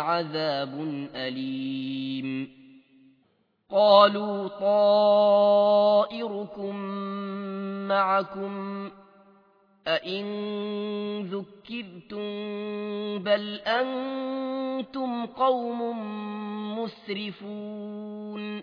عذاب أليم. قالوا طائركم معكم. أئن ذكرتم بل أنتم قوم مسرفون.